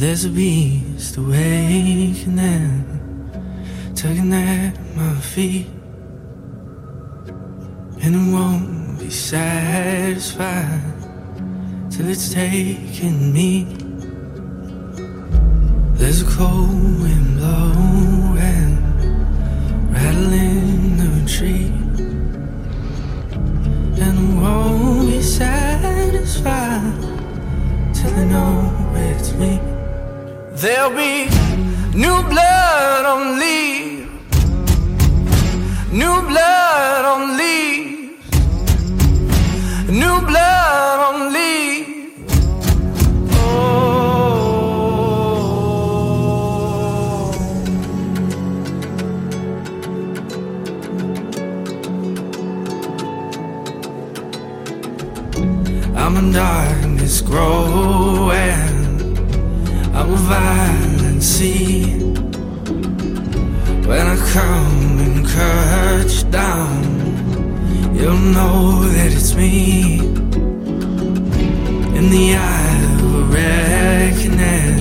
There's a beast awakening, tugging at my feet, and it won't be satisfied till it's taken me. There's a cold wind blowing, rattling the tree, and it won't be satisfied till I know it's me. There'll be new blood on leaves, new blood on leaves, new blood on leaves. Oh. I'm in darkness growing. Violent sea. When I come and cut you down, you'll know that it's me. In the eye of a reckoning,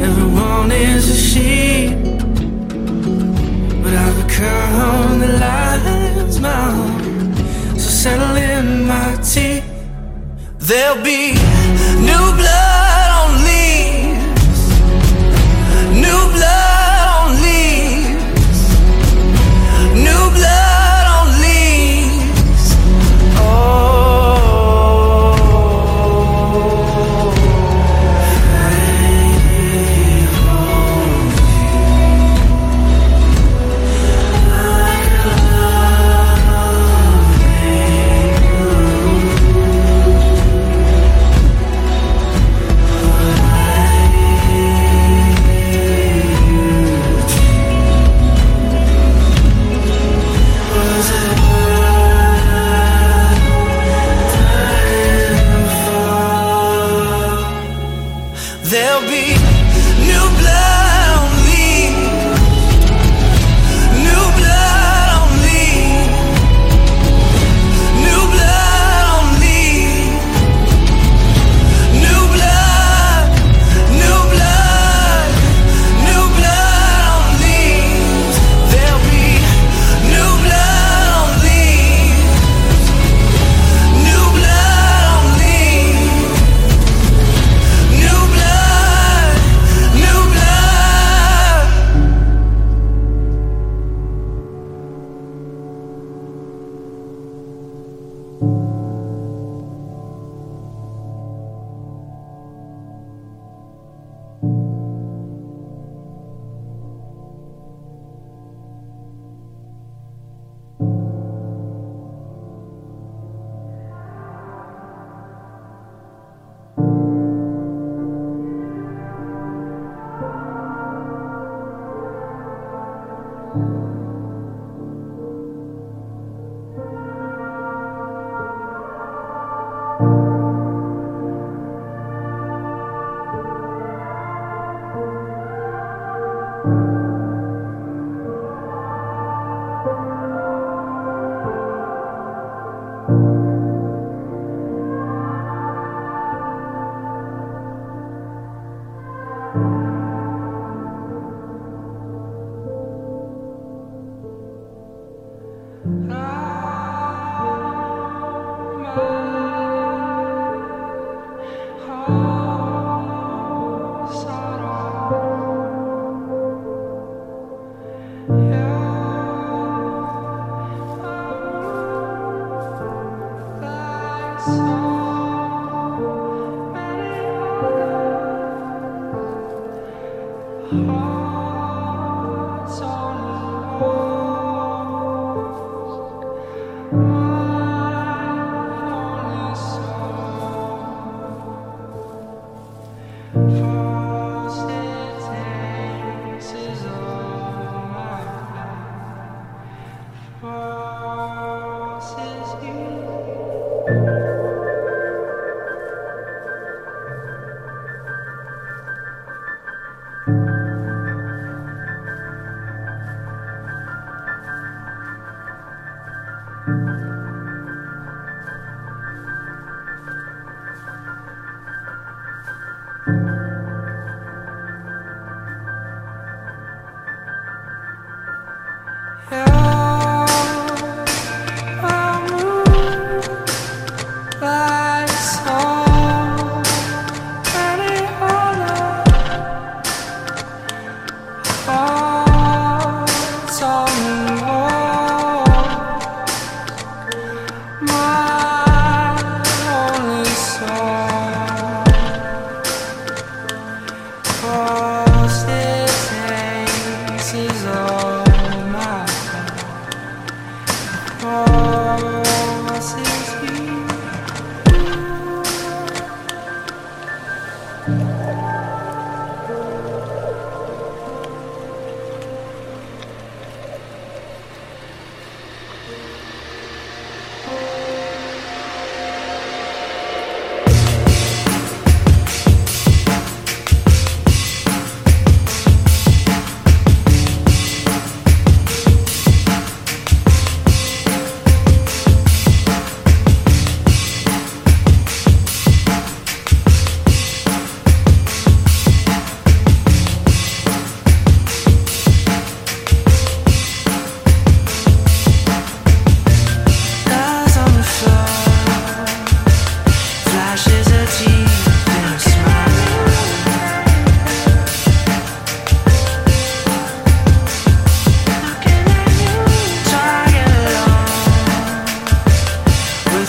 everyone is a sheep. But I've become the lion's mouth, so settle in my teeth. There'll be new blood new blood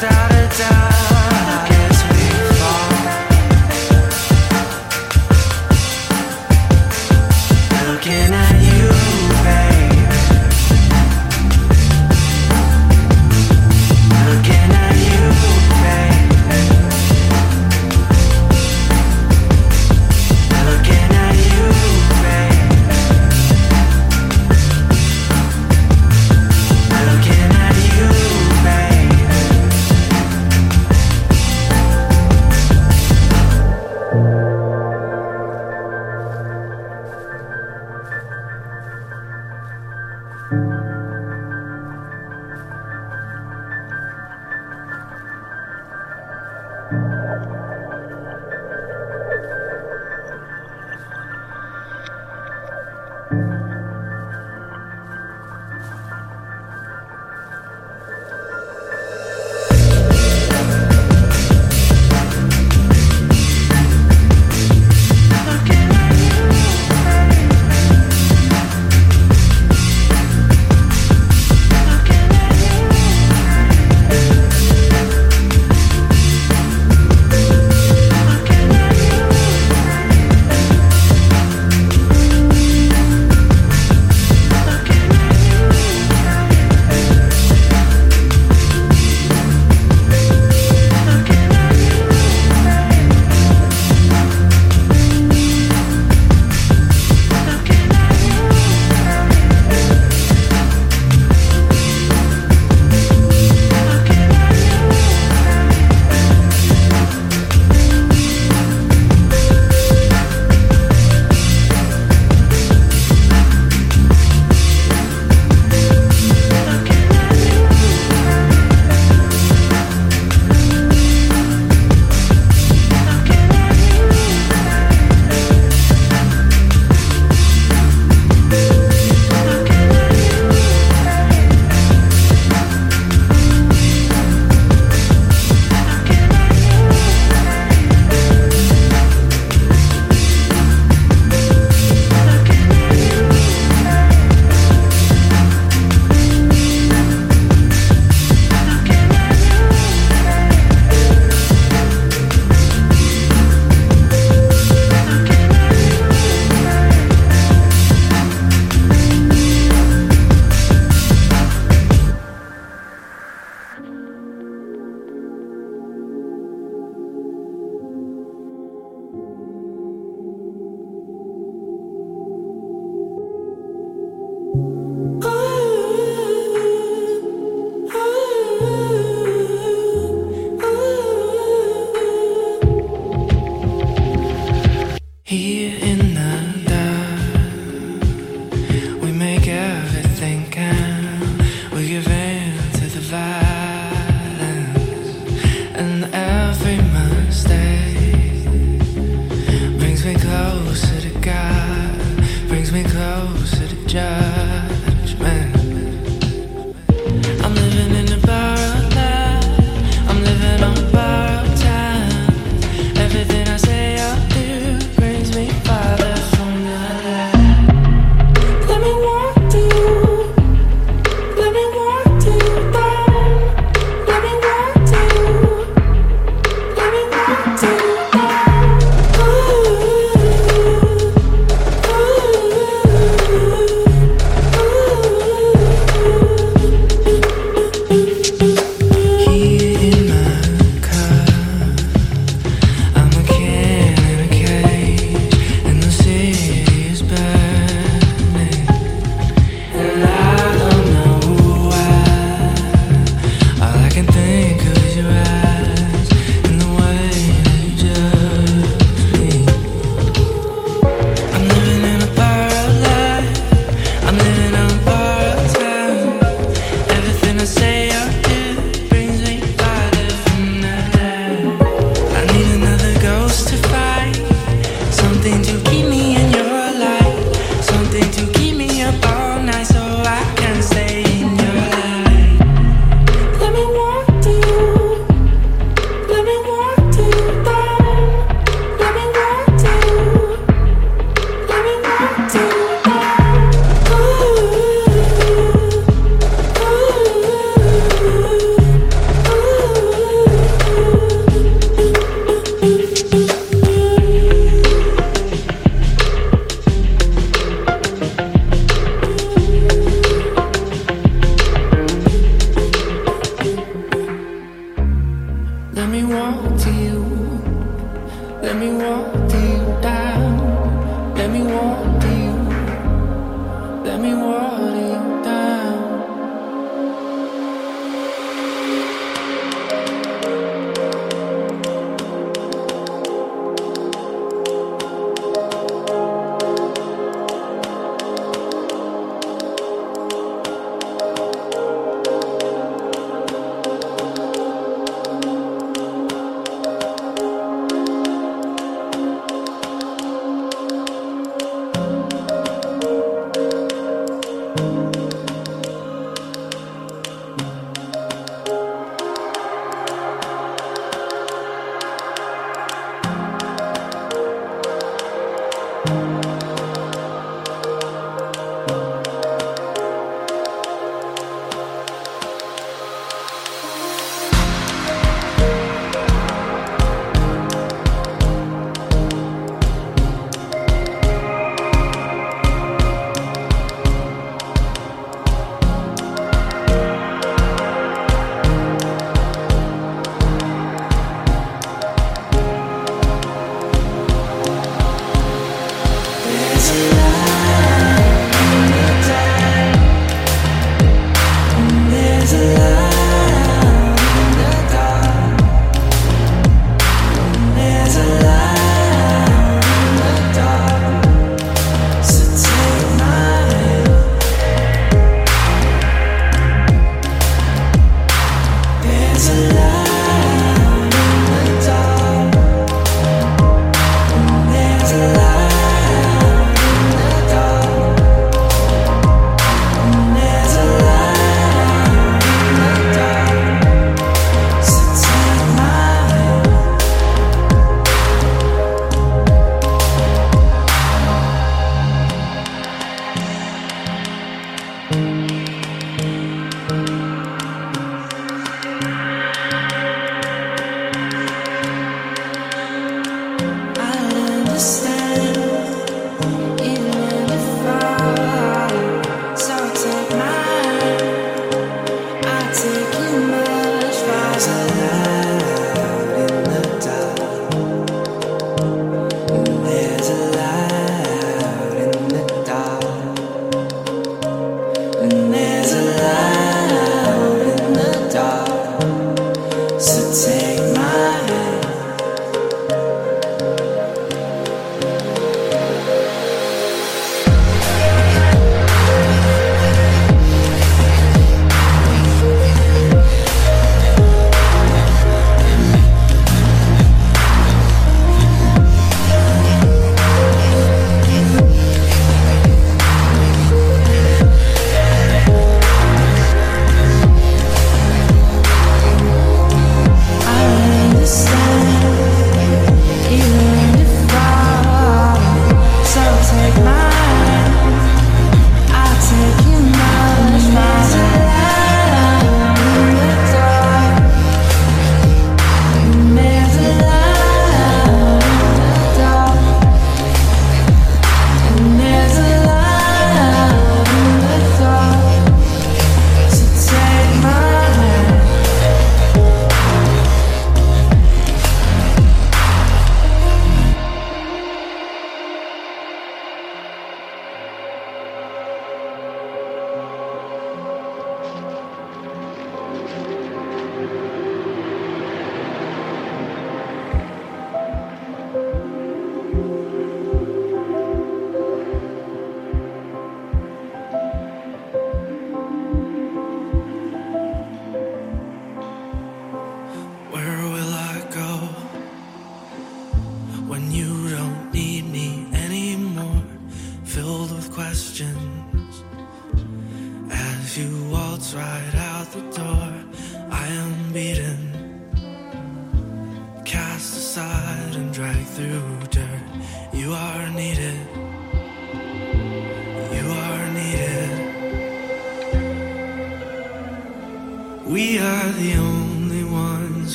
without a doubt. To judgment.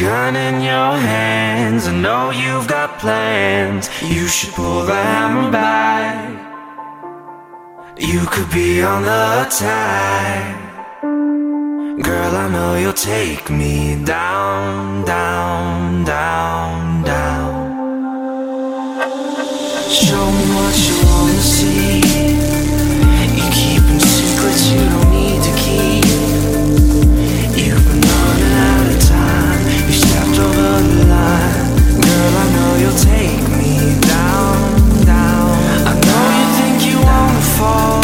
gun in your hands. I know you've got plans. You should pull the hammer back. You could be on the attack. Girl, I know you'll take me down, down, down, down. Show me what you wanna see. You keeping secrets you don't. take me down, down. I know you think you wanna fall.